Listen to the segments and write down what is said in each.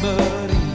somebody.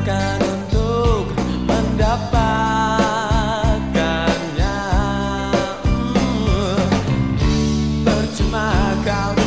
Bukan untuk mendapatkannya. Hmm. Percuma kau